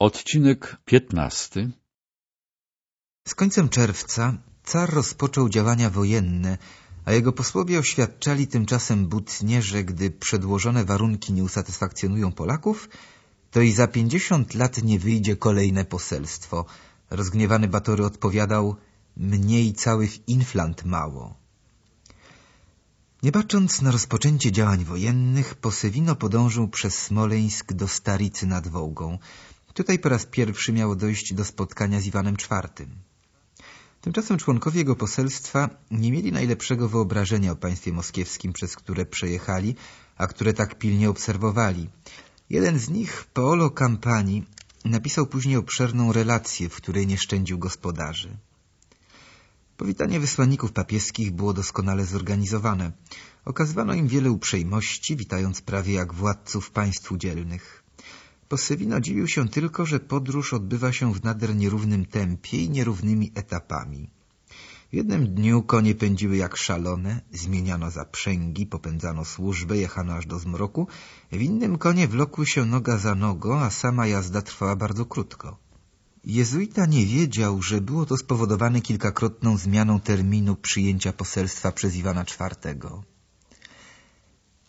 Odcinek piętnasty Z końcem czerwca car rozpoczął działania wojenne, a jego posłowie oświadczali tymczasem butnie, że gdy przedłożone warunki nie usatysfakcjonują Polaków, to i za pięćdziesiąt lat nie wyjdzie kolejne poselstwo. Rozgniewany Batory odpowiadał, mniej cały w Inflant mało. Nie bacząc na rozpoczęcie działań wojennych, Posewino podążył przez Smoleńsk do Staricy nad Wołgą. Tutaj po raz pierwszy miało dojść do spotkania z Iwanem IV. Tymczasem członkowie jego poselstwa nie mieli najlepszego wyobrażenia o państwie moskiewskim, przez które przejechali, a które tak pilnie obserwowali. Jeden z nich, Paolo Campani, napisał później obszerną relację, w której nie szczędził gospodarzy. Powitanie wysłanników papieskich było doskonale zorganizowane. Okazywano im wiele uprzejmości, witając prawie jak władców państw udzielnych. Posewino dziwił się tylko, że podróż odbywa się w nader nierównym tempie i nierównymi etapami. W jednym dniu konie pędziły jak szalone, zmieniano zaprzęgi, popędzano służbę, jechano aż do zmroku. W innym konie wlokły się noga za nogą, a sama jazda trwała bardzo krótko. Jezuita nie wiedział, że było to spowodowane kilkakrotną zmianą terminu przyjęcia poselstwa przez Iwana IV.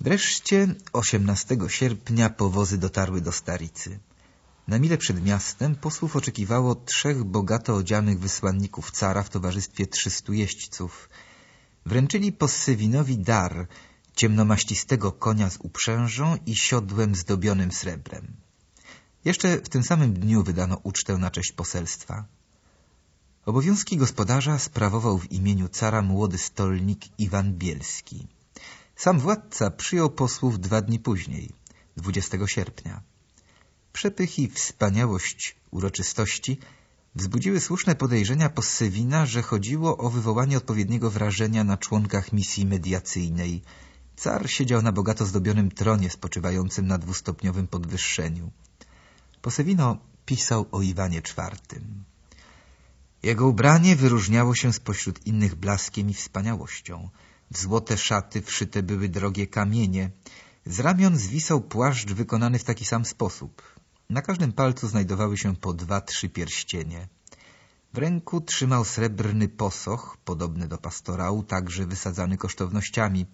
Wreszcie 18 sierpnia powozy dotarły do Staricy. Na mile przed miastem posłów oczekiwało trzech bogato odzianych wysłanników cara w towarzystwie trzystu jeźdźców. Wręczyli Possewinowi dar ciemnomaścistego konia z uprzężą i siodłem zdobionym srebrem. Jeszcze w tym samym dniu wydano ucztę na cześć poselstwa. Obowiązki gospodarza sprawował w imieniu cara młody stolnik Iwan Bielski. Sam władca przyjął posłów dwa dni później, 20 sierpnia. Przepych i wspaniałość uroczystości wzbudziły słuszne podejrzenia Possewina, że chodziło o wywołanie odpowiedniego wrażenia na członkach misji mediacyjnej. Car siedział na bogato zdobionym tronie spoczywającym na dwustopniowym podwyższeniu. Posewino pisał o Iwanie IV. Jego ubranie wyróżniało się spośród innych blaskiem i wspaniałością. Złote szaty wszyte były drogie kamienie. Z ramion zwisał płaszcz wykonany w taki sam sposób. Na każdym palcu znajdowały się po dwa, trzy pierścienie. W ręku trzymał srebrny posoch, podobny do pastorału, także wysadzany kosztownościami.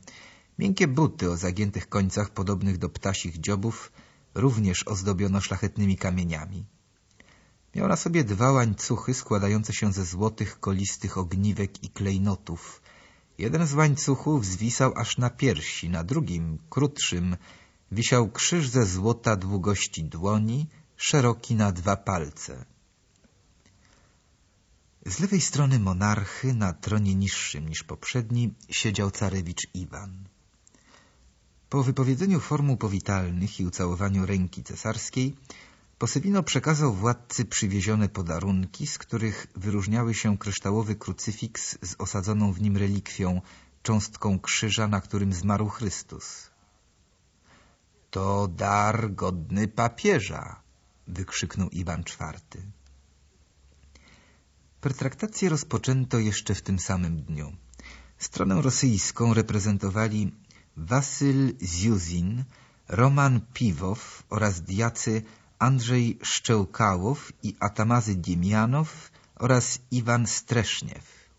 Miękkie buty o zagiętych końcach podobnych do ptasich dziobów również ozdobiono szlachetnymi kamieniami. Miał na sobie dwa łańcuchy składające się ze złotych, kolistych ogniwek i klejnotów. Jeden z łańcuchów zwisał aż na piersi, na drugim, krótszym, wisiał krzyż ze złota długości dłoni, szeroki na dwa palce. Z lewej strony monarchy, na tronie niższym niż poprzedni, siedział carewicz Iwan. Po wypowiedzeniu formuł powitalnych i ucałowaniu ręki cesarskiej, Posewino przekazał władcy przywiezione podarunki, z których wyróżniały się kryształowy krucyfiks z osadzoną w nim relikwią, cząstką krzyża, na którym zmarł Chrystus. To dar godny papieża, wykrzyknął Iwan IV. Pertraktację rozpoczęto jeszcze w tym samym dniu. Stronę rosyjską reprezentowali Wasyl Ziuzin, Roman Piwow oraz diacy Andrzej Szczełkałow i Atamazy Diemianow oraz Iwan Streszniew.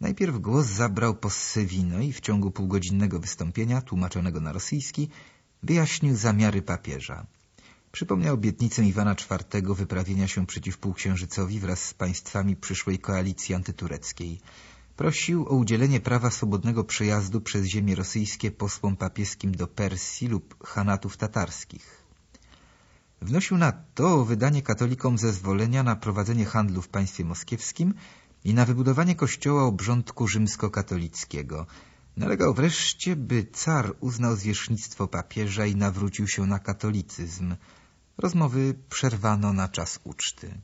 Najpierw głos zabrał Possewino i w ciągu półgodzinnego wystąpienia, tłumaczonego na rosyjski, wyjaśnił zamiary papieża. Przypomniał obietnicę Iwana IV wyprawienia się przeciw półksiężycowi wraz z państwami przyszłej koalicji antytureckiej. Prosił o udzielenie prawa swobodnego przejazdu przez ziemie rosyjskie posłom papieskim do Persji lub Hanatów tatarskich. Wnosił nadto o wydanie katolikom zezwolenia na prowadzenie handlu w państwie moskiewskim i na wybudowanie kościoła obrządku rzymskokatolickiego. Nalegał wreszcie, by car uznał zwierzchnictwo papieża i nawrócił się na katolicyzm. Rozmowy przerwano na czas uczty.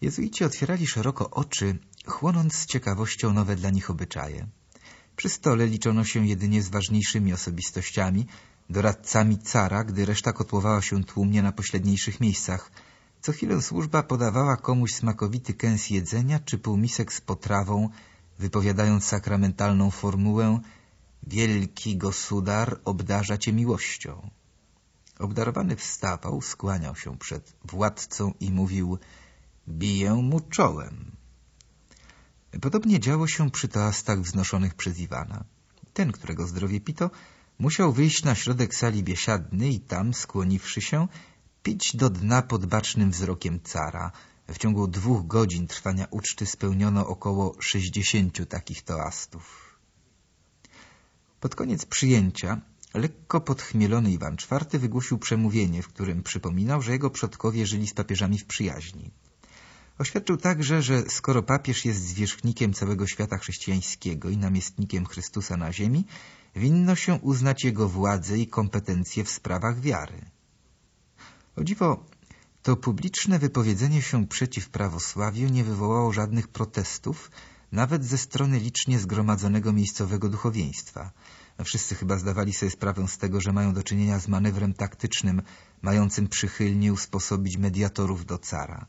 Jezuici otwierali szeroko oczy, chłonąc z ciekawością nowe dla nich obyczaje. Przy stole liczono się jedynie z ważniejszymi osobistościami, doradcami cara, gdy reszta kotłowała się tłumnie na pośredniejszych miejscach. Co chwilę służba podawała komuś smakowity kęs jedzenia czy półmisek z potrawą, wypowiadając sakramentalną formułę Wielki Gosudar obdarza cię miłością. Obdarowany wstawał, skłaniał się przed władcą i mówił biję mu czołem. Podobnie działo się przy toastach wznoszonych przez Iwana. Ten, którego zdrowie pito, musiał wyjść na środek sali biesiadny i tam, skłoniwszy się, pić do dna pod bacznym wzrokiem cara. W ciągu dwóch godzin trwania uczty spełniono około sześćdziesięciu takich toastów. Pod koniec przyjęcia lekko podchmielony Iwan IV wygłosił przemówienie, w którym przypominał, że jego przodkowie żyli z papieżami w przyjaźni. Oświadczył także, że skoro papież jest zwierzchnikiem całego świata chrześcijańskiego i namiestnikiem Chrystusa na ziemi, winno się uznać jego władzę i kompetencje w sprawach wiary. O dziwo, to publiczne wypowiedzenie się przeciw prawosławiu nie wywołało żadnych protestów, nawet ze strony licznie zgromadzonego miejscowego duchowieństwa. Wszyscy chyba zdawali sobie sprawę z tego, że mają do czynienia z manewrem taktycznym, mającym przychylnie usposobić mediatorów do cara.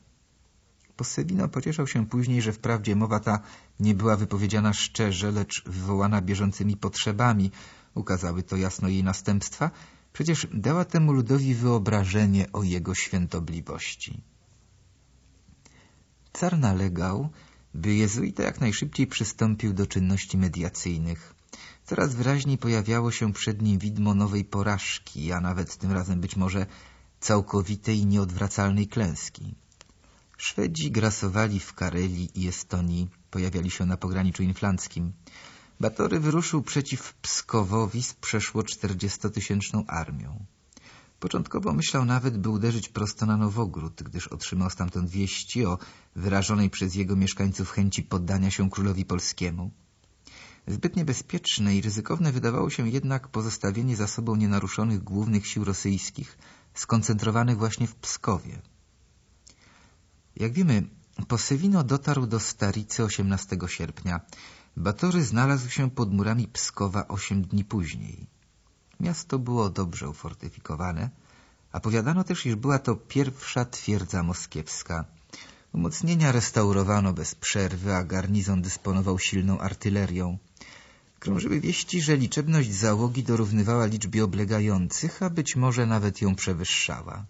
Possebino pocieszał się później, że wprawdzie mowa ta nie była wypowiedziana szczerze, lecz wywołana bieżącymi potrzebami. Ukazały to jasno jej następstwa. Przecież dała temu ludowi wyobrażenie o jego świętobliwości. Car nalegał, by jezuita jak najszybciej przystąpił do czynności mediacyjnych. Coraz wyraźniej pojawiało się przed nim widmo nowej porażki, a nawet tym razem być może całkowitej i nieodwracalnej klęski. Szwedzi grasowali w Karelii i Estonii, pojawiali się na pograniczu inflanckim. Batory wyruszył przeciw Pskowowi z przeszło czterdziestotysięczną armią. Początkowo myślał nawet, by uderzyć prosto na Nowogród, gdyż otrzymał stamtąd wieści o wyrażonej przez jego mieszkańców chęci poddania się królowi polskiemu. Zbyt niebezpieczne i ryzykowne wydawało się jednak pozostawienie za sobą nienaruszonych głównych sił rosyjskich, skoncentrowanych właśnie w Pskowie. Jak wiemy, Posewino dotarł do Staricy 18 sierpnia. Batory znalazł się pod murami Pskowa osiem dni później. Miasto było dobrze ufortyfikowane, a powiadano też, iż była to pierwsza twierdza moskiewska. Umocnienia restaurowano bez przerwy, a garnizon dysponował silną artylerią. Krążyły wieści, że liczebność załogi dorównywała liczbie oblegających, a być może nawet ją przewyższała.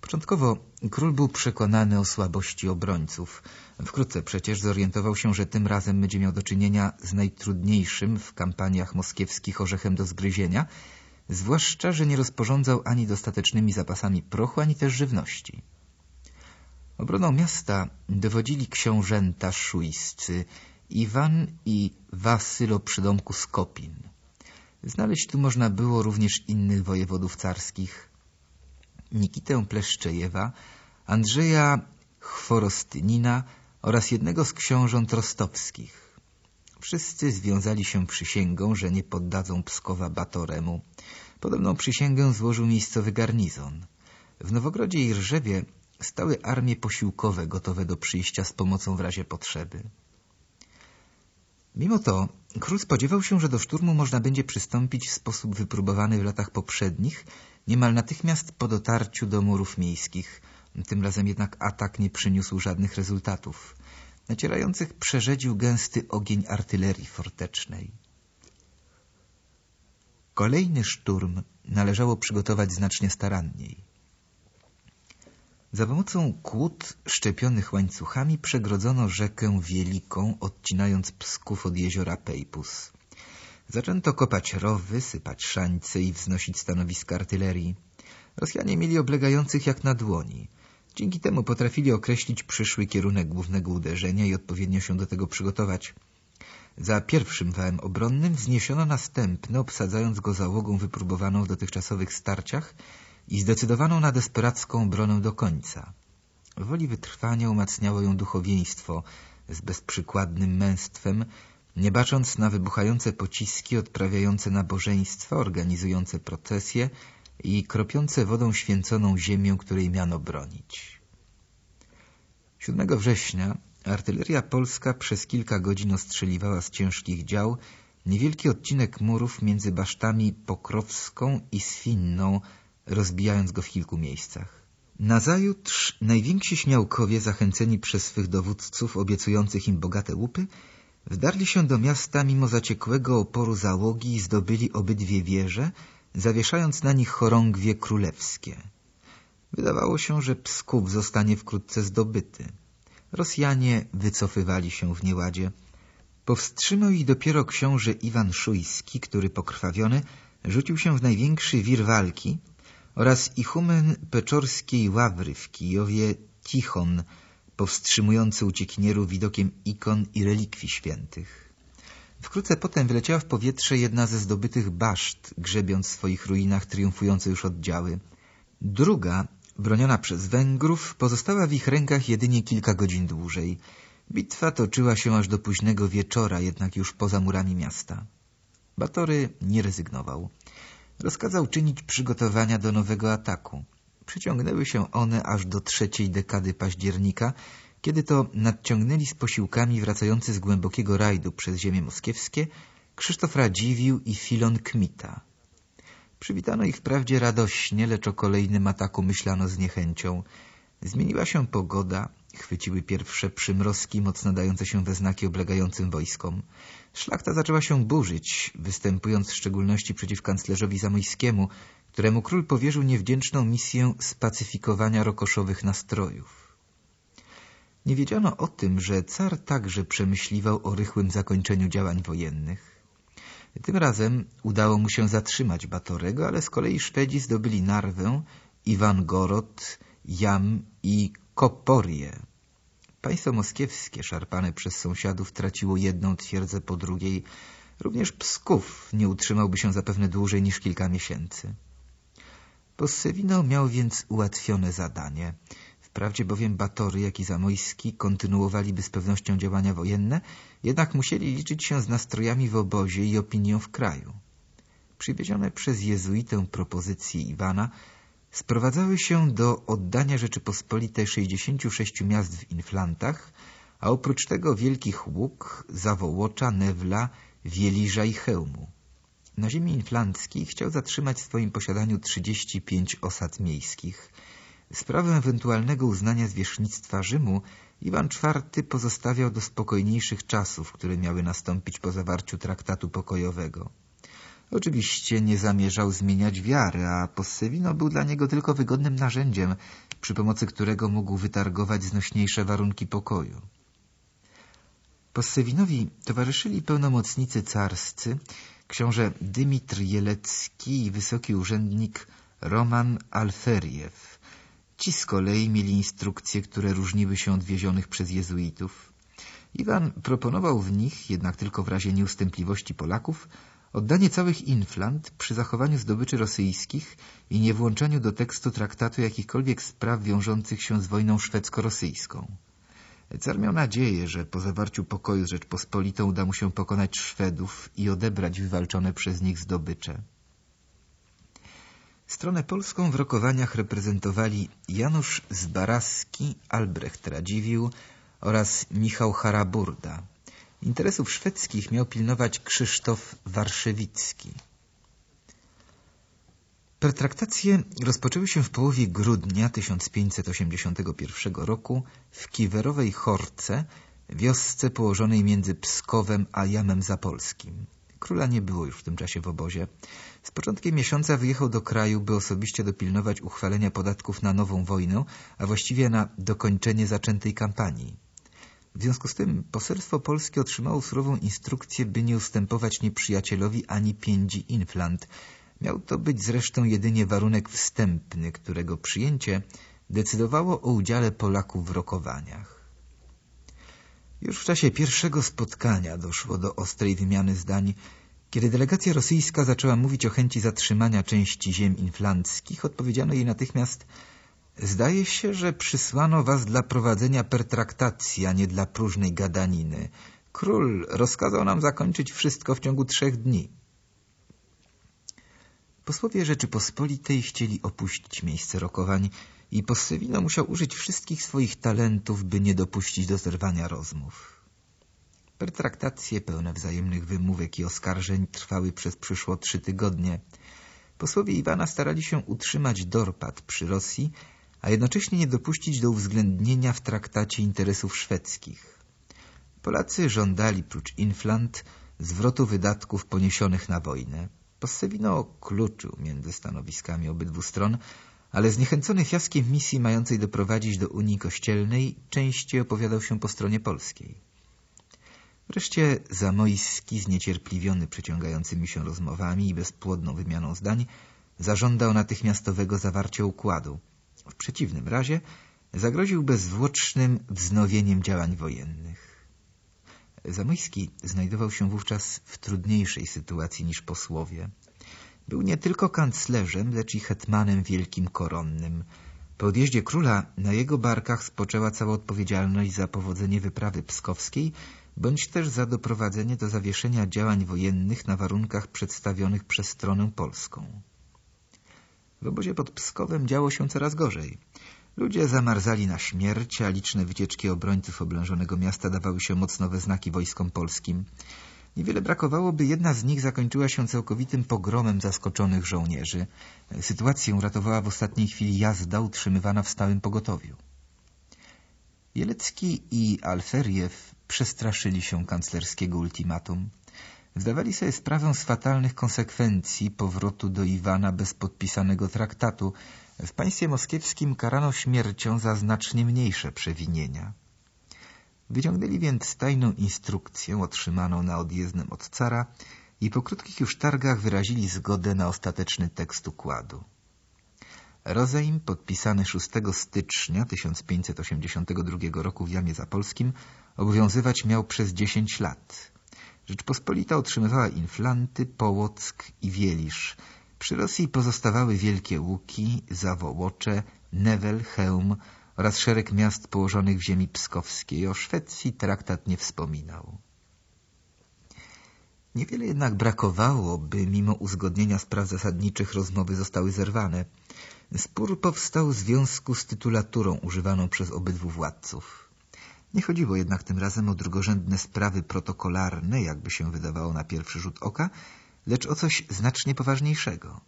Początkowo król był przekonany o słabości obrońców. Wkrótce przecież zorientował się, że tym razem będzie miał do czynienia z najtrudniejszym w kampaniach moskiewskich orzechem do zgryzienia, zwłaszcza, że nie rozporządzał ani dostatecznymi zapasami prochu, ani też żywności. Obroną miasta dowodzili książęta szujscy Iwan i Wasylo przydomku Skopin. Znaleźć tu można było również innych wojewodów carskich, Nikitę Pleszczejewa, Andrzeja Chworostynina oraz jednego z książąt rostowskich. Wszyscy związali się przysięgą, że nie poddadzą Pskowa Batoremu. Podobną przysięgę złożył miejscowy garnizon. W Nowogrodzie i Rżewie stały armie posiłkowe gotowe do przyjścia z pomocą w razie potrzeby. Mimo to król spodziewał się, że do szturmu można będzie przystąpić w sposób wypróbowany w latach poprzednich, niemal natychmiast po dotarciu do murów miejskich. Tym razem jednak atak nie przyniósł żadnych rezultatów. Nacierających przerzedził gęsty ogień artylerii fortecznej. Kolejny szturm należało przygotować znacznie staranniej. Za pomocą kłód szczepionych łańcuchami przegrodzono rzekę Wieliką, odcinając Psków od jeziora Pejpus. Zaczęto kopać rowy, sypać szańce i wznosić stanowiska artylerii. Rosjanie mieli oblegających jak na dłoni. Dzięki temu potrafili określić przyszły kierunek głównego uderzenia i odpowiednio się do tego przygotować. Za pierwszym wałem obronnym wzniesiono następny, obsadzając go załogą wypróbowaną w dotychczasowych starciach i zdecydowaną na desperacką obronę do końca. Woli wytrwania umacniało ją duchowieństwo z bezprzykładnym męstwem, nie bacząc na wybuchające pociski odprawiające nabożeństwa, organizujące procesje i kropiące wodą święconą ziemię, której miano bronić. 7 września artyleria polska przez kilka godzin ostrzeliwała z ciężkich dział niewielki odcinek murów między basztami Pokrowską i Swinną, rozbijając go w kilku miejscach. Nazajutrz najwięksi śmiałkowie, zachęceni przez swych dowódców obiecujących im bogate łupy, wdarli się do miasta mimo zaciekłego oporu załogi i zdobyli obydwie wieże, zawieszając na nich chorągwie królewskie. Wydawało się, że Psków zostanie wkrótce zdobyty. Rosjanie wycofywali się w nieładzie. Powstrzymał ich dopiero książę Iwan Szujski, który pokrwawiony rzucił się w największy wir walki oraz ichumen Peczorskiej Ławry w Kijowie Tichon, powstrzymujący uciekinierów widokiem ikon i relikwii świętych. Wkrótce potem wyleciała w powietrze jedna ze zdobytych baszt, grzebiąc w swoich ruinach triumfujące już oddziały. Druga, broniona przez Węgrów, pozostała w ich rękach jedynie kilka godzin dłużej. Bitwa toczyła się aż do późnego wieczora, jednak już poza murami miasta. Batory nie rezygnował. Rozkazał czynić przygotowania do nowego ataku. Przyciągnęły się one aż do trzeciej dekady października, kiedy to nadciągnęli z posiłkami wracający z głębokiego rajdu przez ziemię moskiewskie Krzysztof Radziwił i Filon Kmita. Przywitano ich wprawdzie radośnie, lecz o kolejnym ataku myślano z niechęcią. Zmieniła się pogoda, chwyciły pierwsze przymrozki mocno dające się we znaki oblegającym wojskom. Szlachta zaczęła się burzyć, występując w szczególności przeciw kanclerzowi Zamojskiemu, któremu król powierzył niewdzięczną misję spacyfikowania rokoszowych nastrojów. Nie wiedziano o tym, że car także przemyśliwał o rychłym zakończeniu działań wojennych. Tym razem udało mu się zatrzymać Batorego, ale z kolei Szwedzi zdobyli Narwę, Iwangorod, Jam i Koporię. Państwo moskiewskie, szarpane przez sąsiadów, traciło jedną twierdzę po drugiej. Również Psków nie utrzymałby się zapewne dłużej niż kilka miesięcy. Possewino miał więc ułatwione zadanie. Wprawdzie bowiem Batory, jak i Zamojski kontynuowaliby z pewnością działania wojenne, jednak musieli liczyć się z nastrojami w obozie i opinią w kraju. Przywiezione przez jezuitę propozycje Iwana sprowadzały się do oddania Rzeczypospolitej 66 miast w Inflantach, a oprócz tego Wielkich Łuk, Zawołocza, Newla, Wieliża i Chełmu. Na ziemi inflanckiej chciał zatrzymać w swoim posiadaniu 35 osad miejskich. Sprawę ewentualnego uznania zwierzchnictwa Rzymu Iwan IV pozostawiał do spokojniejszych czasów, które miały nastąpić po zawarciu traktatu pokojowego. Oczywiście nie zamierzał zmieniać wiary, a Possevino był dla niego tylko wygodnym narzędziem, przy pomocy którego mógł wytargować znośniejsze warunki pokoju. Possewinowi towarzyszyli pełnomocnicy carscy, książę Dymitr Jelecki i wysoki urzędnik Roman Alferiew. Ci z kolei mieli instrukcje, które różniły się od wiezionych przez jezuitów. Iwan proponował w nich, jednak tylko w razie nieustępliwości Polaków, Oddanie całych Inflant przy zachowaniu zdobyczy rosyjskich i niewłączeniu do tekstu traktatu jakichkolwiek spraw wiążących się z wojną szwedzko-rosyjską. Car miał nadzieję, że po zawarciu pokoju z Rzeczpospolitą uda mu się pokonać Szwedów i odebrać wywalczone przez nich zdobycze. Stronę polską w rokowaniach reprezentowali Janusz Zbaraski, Albrecht Radziwił oraz Michał Haraburda. Interesów szwedzkich miał pilnować Krzysztof Warszewicki. Pertraktacje rozpoczęły się w połowie grudnia 1581 roku w Kiwerowej Chorce, wiosce położonej między Pskowem a Jamem Zapolskim. Króla nie było już w tym czasie w obozie. Z początkiem miesiąca wyjechał do kraju, by osobiście dopilnować uchwalenia podatków na nową wojnę, a właściwie na dokończenie zaczętej kampanii. W związku z tym poselstwo polskie otrzymało surową instrukcję, by nie ustępować nieprzyjacielowi ani piędzi Inflant. Miał to być zresztą jedynie warunek wstępny, którego przyjęcie decydowało o udziale Polaków w rokowaniach. Już w czasie pierwszego spotkania doszło do ostrej wymiany zdań. Kiedy delegacja rosyjska zaczęła mówić o chęci zatrzymania części ziem inflanckich, odpowiedziano jej natychmiast Zdaje się, że przysłano was dla prowadzenia pertraktacji, a nie dla próżnej gadaniny. Król rozkazał nam zakończyć wszystko w ciągu trzech dni. Posłowie Rzeczypospolitej chcieli opuścić miejsce rokowań i Possewino musiał użyć wszystkich swoich talentów, by nie dopuścić do zerwania rozmów. Pertraktacje pełne wzajemnych wymówek i oskarżeń trwały przez przyszło trzy tygodnie. Posłowie Iwana starali się utrzymać dorpad przy Rosji, a jednocześnie nie dopuścić do uwzględnienia w traktacie interesów szwedzkich. Polacy żądali, prócz inflant, zwrotu wydatków poniesionych na wojnę. Possevino kluczył między stanowiskami obydwu stron, ale zniechęcony fiaskiem misji mającej doprowadzić do Unii Kościelnej częściej opowiadał się po stronie polskiej. Wreszcie Zamojski, zniecierpliwiony przeciągającymi się rozmowami i bezpłodną wymianą zdań, zażądał natychmiastowego zawarcia układu. W przeciwnym razie zagroził bezzwłocznym wznowieniem działań wojennych. Zamojski znajdował się wówczas w trudniejszej sytuacji niż posłowie. Był nie tylko kanclerzem, lecz i hetmanem wielkim koronnym. Po odjeździe króla na jego barkach spoczęła cała odpowiedzialność za powodzenie wyprawy pskowskiej, bądź też za doprowadzenie do zawieszenia działań wojennych na warunkach przedstawionych przez stronę polską. W obozie pod Pskowem działo się coraz gorzej. Ludzie zamarzali na śmierć, a liczne wycieczki obrońców oblężonego miasta dawały się mocno we znaki wojskom polskim. Niewiele brakowało, by jedna z nich zakończyła się całkowitym pogromem zaskoczonych żołnierzy. Sytuację uratowała w ostatniej chwili jazda utrzymywana w stałym pogotowiu. Jelecki i Alferiew przestraszyli się kanclerskiego ultimatum. Zdawali sobie sprawę z fatalnych konsekwencji powrotu do Iwana bez podpisanego traktatu. W państwie moskiewskim karano śmiercią za znacznie mniejsze przewinienia. Wyciągnęli więc tajną instrukcję otrzymaną na odjezdnym od cara i po krótkich już targach wyrazili zgodę na ostateczny tekst układu. Rozejm, podpisany 6 stycznia 1582 roku w Jamie Zapolskim, obowiązywać miał przez 10 lat. Rzeczpospolita otrzymywała Inflanty, Połock i Wielisz. Przy Rosji pozostawały Wielkie Łuki, Zawołocze, Newel, Chełm oraz szereg miast położonych w ziemi pskowskiej. O Szwecji traktat nie wspominał. Niewiele jednak brakowało, by mimo uzgodnienia spraw zasadniczych rozmowy zostały zerwane. Spór powstał w związku z tytulaturą używaną przez obydwu władców. Nie chodziło jednak tym razem o drugorzędne sprawy protokolarne, jakby się wydawało na pierwszy rzut oka, lecz o coś znacznie poważniejszego.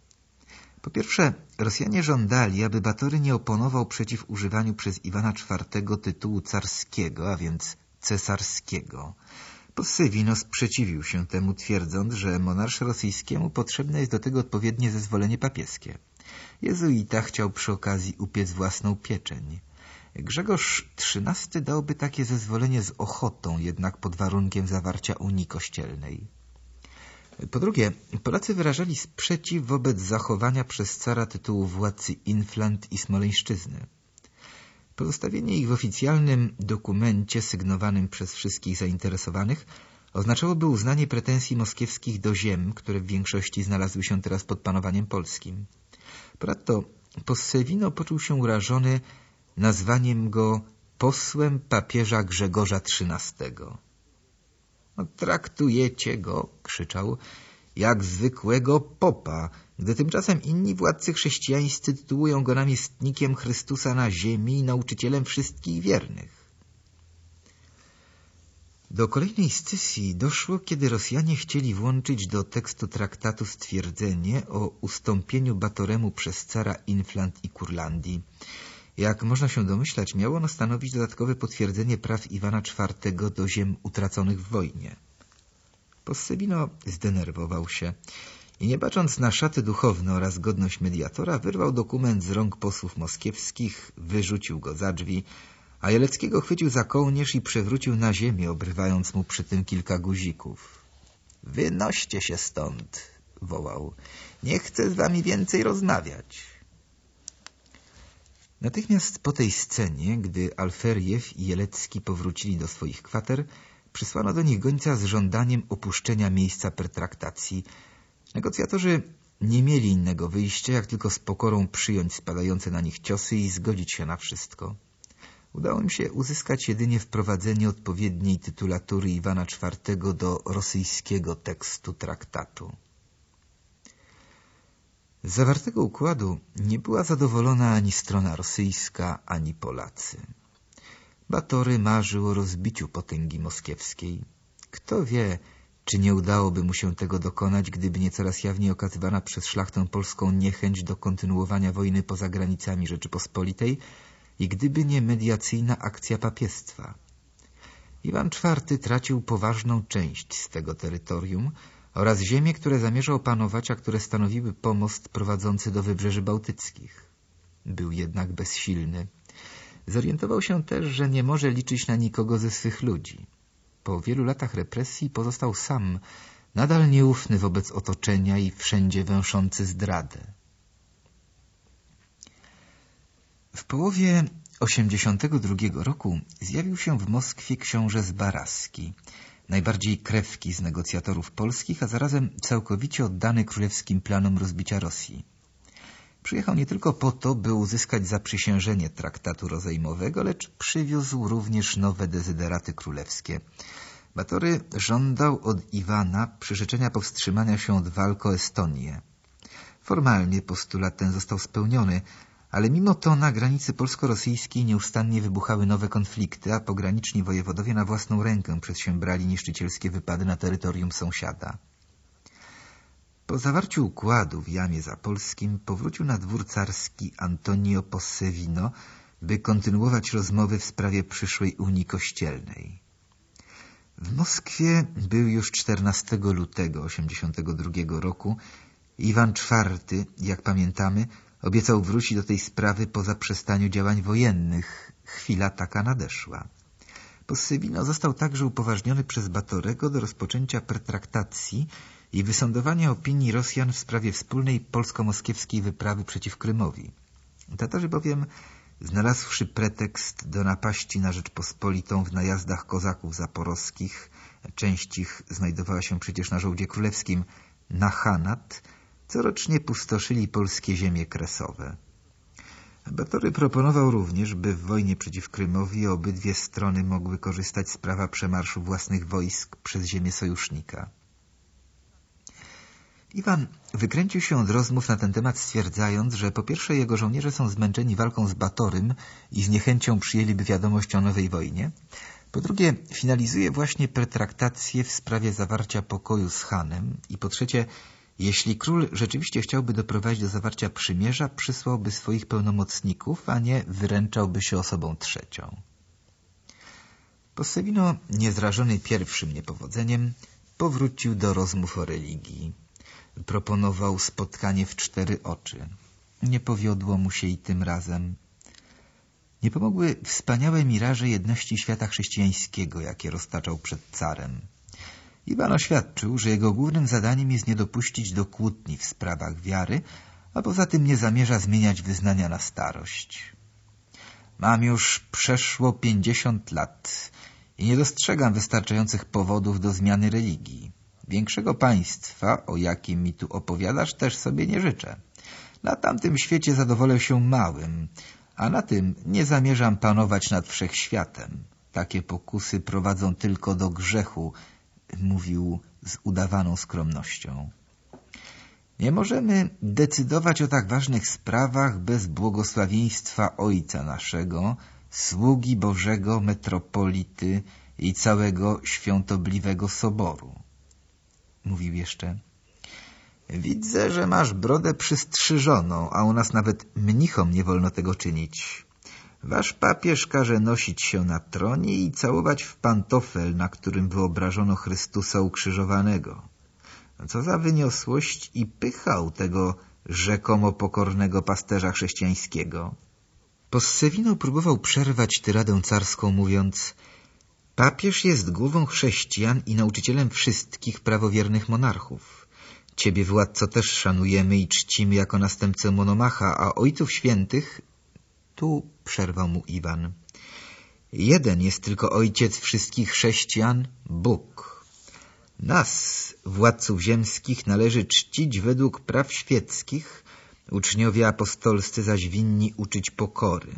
Po pierwsze, Rosjanie żądali, aby Batory nie oponował przeciw używaniu przez Iwana IV tytułu carskiego, a więc cesarskiego. Possewino sprzeciwił się temu, twierdząc, że monarsze rosyjskiemu potrzebne jest do tego odpowiednie zezwolenie papieskie. Jezuita chciał przy okazji upiec własną pieczeń. Grzegorz XIII dałby takie zezwolenie z ochotą, jednak pod warunkiem zawarcia Unii Kościelnej. Po drugie, Polacy wyrażali sprzeciw wobec zachowania przez cara tytułu władcy Inflant i Smoleńszczyzny. Pozostawienie ich w oficjalnym dokumencie sygnowanym przez wszystkich zainteresowanych oznaczałoby uznanie pretensji moskiewskich do ziem, które w większości znalazły się teraz pod panowaniem polskim. Ponadto Possewino poczuł się urażony nazwaniem go posłem papieża Grzegorza XIII. No, traktujecie go, krzyczał, jak zwykłego popa, gdy tymczasem inni władcy chrześcijańscy tytułują go namiestnikiem Chrystusa na ziemi i nauczycielem wszystkich wiernych. Do kolejnej scysji doszło, kiedy Rosjanie chcieli włączyć do tekstu traktatu stwierdzenie o ustąpieniu Batoremu przez cara Inflant i Kurlandii. Jak można się domyślać, miało ono stanowić dodatkowe potwierdzenie praw Iwana IV do ziem utraconych w wojnie. Possebino zdenerwował się i nie bacząc na szaty duchowne oraz godność mediatora, wyrwał dokument z rąk posłów moskiewskich, wyrzucił go za drzwi, a Jeleckiego chwycił za kołnierz i przewrócił na ziemię, obrywając mu przy tym kilka guzików. — Wynoście się stąd! — wołał. — Nie chcę z wami więcej rozmawiać. Natychmiast po tej scenie, gdy Alferiew i Jelecki powrócili do swoich kwater, przysłano do nich gońca z żądaniem opuszczenia miejsca pertraktacji. Negocjatorzy nie mieli innego wyjścia, jak tylko z pokorą przyjąć spadające na nich ciosy i zgodzić się na wszystko. Udało im się uzyskać jedynie wprowadzenie odpowiedniej tytulatury Iwana IV do rosyjskiego tekstu traktatu. Z zawartego układu nie była zadowolona ani strona rosyjska, ani Polacy. Batory marzył o rozbiciu potęgi moskiewskiej. Kto wie, czy nie udałoby mu się tego dokonać, gdyby nie coraz jawniej okazywana przez szlachtę polską niechęć do kontynuowania wojny poza granicami Rzeczypospolitej i gdyby nie mediacyjna akcja papiestwa. Iwan IV tracił poważną część z tego terytorium, oraz ziemie, które zamierzał panować, a które stanowiły pomost prowadzący do wybrzeży bałtyckich. Był jednak bezsilny. Zorientował się też, że nie może liczyć na nikogo ze swych ludzi. Po wielu latach represji pozostał sam, nadal nieufny wobec otoczenia i wszędzie węszący zdradę. W połowie 82 roku zjawił się w Moskwie książę Zbaraski, najbardziej krewki z negocjatorów polskich, a zarazem całkowicie oddany królewskim planom rozbicia Rosji. Przyjechał nie tylko po to, by uzyskać zaprzysiężenie traktatu rozejmowego, lecz przywiózł również nowe dezyderaty królewskie. Batory żądał od Iwana przyrzeczenia powstrzymania się od walk o Estonię. Formalnie postulat ten został spełniony, ale mimo to na granicy polsko-rosyjskiej nieustannie wybuchały nowe konflikty, a pograniczni wojewodowie na własną rękę przedsiębrali niszczycielskie wypady na terytorium sąsiada. Po zawarciu układu w Jamie Zapolskim powrócił na dwór carski Antonio Possevino, by kontynuować rozmowy w sprawie przyszłej Unii Kościelnej. W Moskwie był już 14 lutego 1982 roku. Iwan IV, jak pamiętamy, obiecał wrócić do tej sprawy po zaprzestaniu działań wojennych. Chwila taka nadeszła. Possevino został także upoważniony przez Batorego do rozpoczęcia pertraktacji i wysądowania opinii Rosjan w sprawie wspólnej polsko-moskiewskiej wyprawy przeciw Krymowi. Tatarzy bowiem, znalazłszy pretekst do napaści na Rzeczpospolitą w najazdach kozaków zaporowskich, część ich znajdowała się przecież na żołdzie królewskim, na Hanat, corocznie pustoszyli polskie ziemie kresowe. Batory proponował również, by w wojnie przeciw Krymowi obydwie strony mogły korzystać z prawa przemarszu własnych wojsk przez ziemię sojusznika. Iwan wykręcił się od rozmów na ten temat stwierdzając, że po pierwsze jego żołnierze są zmęczeni walką z Batorym i z niechęcią przyjęliby wiadomość o nowej wojnie. Po drugie finalizuje właśnie pretraktację w sprawie zawarcia pokoju z Hanem i po trzecie jeśli król rzeczywiście chciałby doprowadzić do zawarcia przymierza, przysłałby swoich pełnomocników, a nie wyręczałby się osobą trzecią. Possevino, niezrażony pierwszym niepowodzeniem, powrócił do rozmów o religii. Proponował spotkanie w cztery oczy. Nie powiodło mu się i tym razem. Nie pomogły wspaniałe miraże jedności świata chrześcijańskiego, jakie roztaczał przed carem. Iwan oświadczył, że jego głównym zadaniem jest nie dopuścić do kłótni w sprawach wiary, a poza tym nie zamierza zmieniać wyznania na starość. Mam już przeszło pięćdziesiąt lat i nie dostrzegam wystarczających powodów do zmiany religii. Większego państwa, o jakim mi tu opowiadasz, też sobie nie życzę. Na tamtym świecie zadowolę się małym, a na tym nie zamierzam panować nad wszechświatem. Takie pokusy prowadzą tylko do grzechu, mówił z udawaną skromnością. Nie możemy decydować o tak ważnych sprawach bez błogosławieństwa Ojca naszego, sługi Bożego, metropolity i całego świątobliwego soboru. Mówił jeszcze. Widzę, że masz brodę przystrzyżoną, a u nas nawet mnichom nie wolno tego czynić. Wasz papież każe nosić się na tronie i całować w pantofel, na którym wyobrażono Chrystusa ukrzyżowanego. Co za wyniosłość i pychał tego rzekomo pokornego pasterza chrześcijańskiego. Possewino próbował przerwać tyradę carską, mówiąc Papież jest głową chrześcijan i nauczycielem wszystkich prawowiernych monarchów. Ciebie, władco, też szanujemy i czcimy jako następcę Monomacha, a ojców świętych tu przerwał mu Iwan. Jeden jest tylko ojciec wszystkich chrześcijan, Bóg. Nas, władców ziemskich, należy czcić według praw świeckich, uczniowie apostolscy zaś winni uczyć pokory.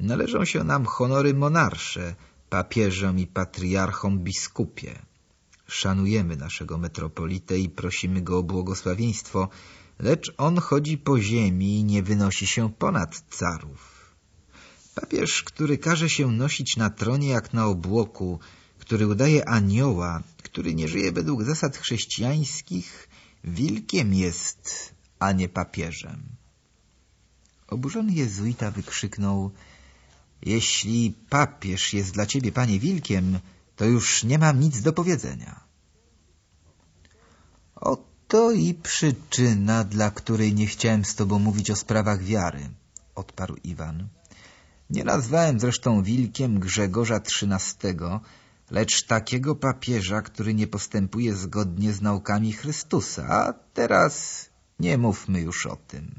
Należą się nam honory monarsze, papieżom i patriarchom biskupie. Szanujemy naszego metropolitę i prosimy go o błogosławieństwo, lecz on chodzi po ziemi i nie wynosi się ponad carów. Papież, który każe się nosić na tronie jak na obłoku, który udaje anioła, który nie żyje według zasad chrześcijańskich, wilkiem jest, a nie papieżem. Oburzony jezuita wykrzyknął Jeśli papież jest dla ciebie, panie, wilkiem, to już nie mam nic do powiedzenia. Oto i przyczyna, dla której nie chciałem z tobą mówić o sprawach wiary, odparł Iwan. Nie nazwałem zresztą wilkiem Grzegorza XIII, lecz takiego papieża, który nie postępuje zgodnie z naukami Chrystusa. A teraz nie mówmy już o tym.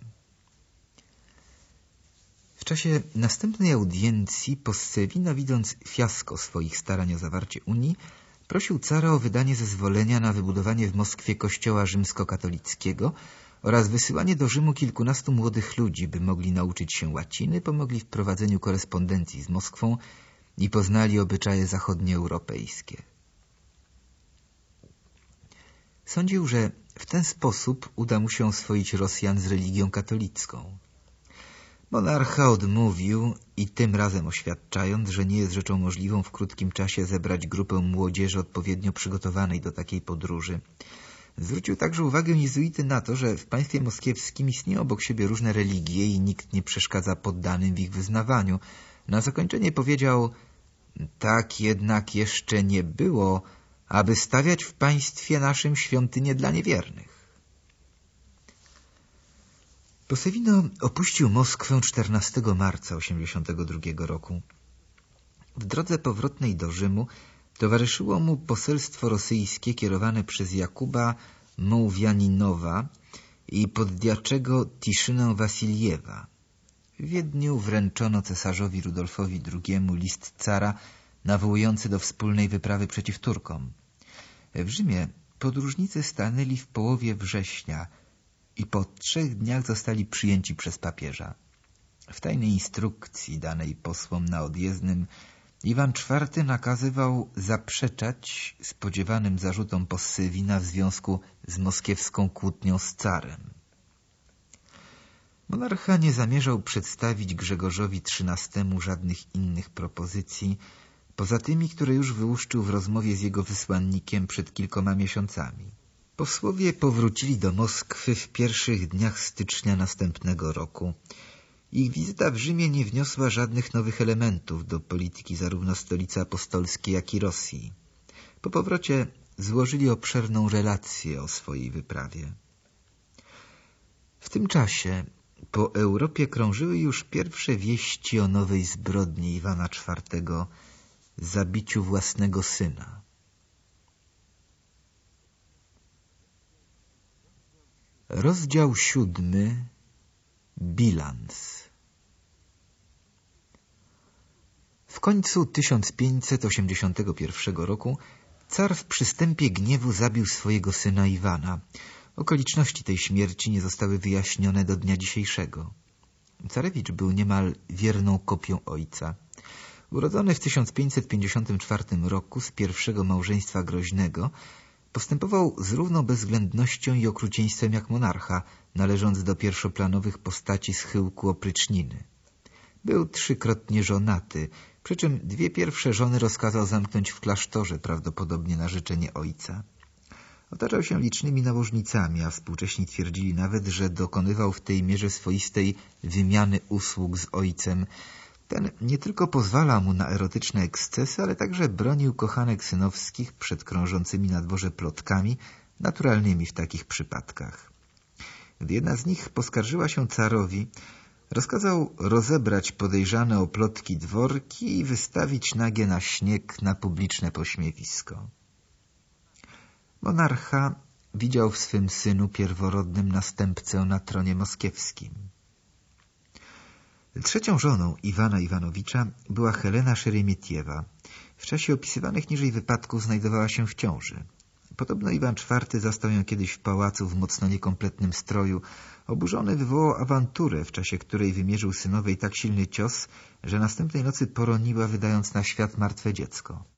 W czasie następnej audiencji Possewino, widząc fiasko swoich starań o zawarcie Unii, prosił cara o wydanie zezwolenia na wybudowanie w Moskwie kościoła rzymskokatolickiego oraz wysyłanie do Rzymu kilkunastu młodych ludzi, by mogli nauczyć się łaciny, pomogli w prowadzeniu korespondencji z Moskwą i poznali obyczaje zachodnioeuropejskie. Sądził, że w ten sposób uda mu się oswoić Rosjan z religią katolicką. Monarcha odmówił i tym razem oświadczając, że nie jest rzeczą możliwą w krótkim czasie zebrać grupę młodzieży odpowiednio przygotowanej do takiej podróży. Zwrócił także uwagę jezuity na to, że w państwie moskiewskim istnieją obok siebie różne religie i nikt nie przeszkadza poddanym w ich wyznawaniu. Na zakończenie powiedział, tak jednak jeszcze nie było, aby stawiać w państwie naszym świątynię dla niewiernych. Posewino opuścił Moskwę 14 marca 1982 roku. W drodze powrotnej do Rzymu towarzyszyło mu poselstwo rosyjskie kierowane przez Jakuba Mołwianinowa i poddiaczego Tiszynę Wasiliewa. W Wiedniu wręczono cesarzowi Rudolfowi II list cara nawołujący do wspólnej wyprawy przeciw Turkom. W Rzymie podróżnicy stanęli w połowie września i po trzech dniach zostali przyjęci przez papieża. W tajnej instrukcji danej posłom na odjezdnym Iwan IV nakazywał zaprzeczać spodziewanym zarzutom Possywina w związku z moskiewską kłótnią z carem. Monarcha nie zamierzał przedstawić Grzegorzowi XIII żadnych innych propozycji, poza tymi, które już wyłuszczył w rozmowie z jego wysłannikiem przed kilkoma miesiącami. Posłowie powrócili do Moskwy w pierwszych dniach stycznia następnego roku. Ich wizyta w Rzymie nie wniosła żadnych nowych elementów do polityki zarówno stolicy apostolskiej, jak i Rosji. Po powrocie złożyli obszerną relację o swojej wyprawie. W tym czasie po Europie krążyły już pierwsze wieści o nowej zbrodni Iwana IV, zabiciu własnego syna. Rozdział siódmy Bilans W końcu 1581 roku car w przystępie gniewu zabił swojego syna Iwana. Okoliczności tej śmierci nie zostały wyjaśnione do dnia dzisiejszego. Carewicz był niemal wierną kopią ojca. Urodzony w 1554 roku z pierwszego małżeństwa groźnego, Postępował z równą bezwzględnością i okrucieństwem jak monarcha, należąc do pierwszoplanowych postaci schyłku opryczniny. Był trzykrotnie żonaty, przy czym dwie pierwsze żony rozkazał zamknąć w klasztorze, prawdopodobnie na życzenie ojca. Otaczał się licznymi nałożnicami, a współcześni twierdzili nawet, że dokonywał w tej mierze swoistej wymiany usług z ojcem, ten nie tylko pozwala mu na erotyczne ekscesy, ale także bronił kochanek synowskich przed krążącymi na dworze plotkami, naturalnymi w takich przypadkach. Gdy jedna z nich poskarżyła się carowi, rozkazał rozebrać podejrzane o plotki dworki i wystawić nagie na śnieg na publiczne pośmiewisko. Monarcha widział w swym synu pierworodnym następcę na tronie moskiewskim. Trzecią żoną Iwana Iwanowicza była Helena Szeremietiewa. W czasie opisywanych niżej wypadków znajdowała się w ciąży. Podobno Iwan IV zastał ją kiedyś w pałacu w mocno niekompletnym stroju. Oburzony wywołał awanturę, w czasie której wymierzył synowej tak silny cios, że następnej nocy poroniła, wydając na świat martwe dziecko.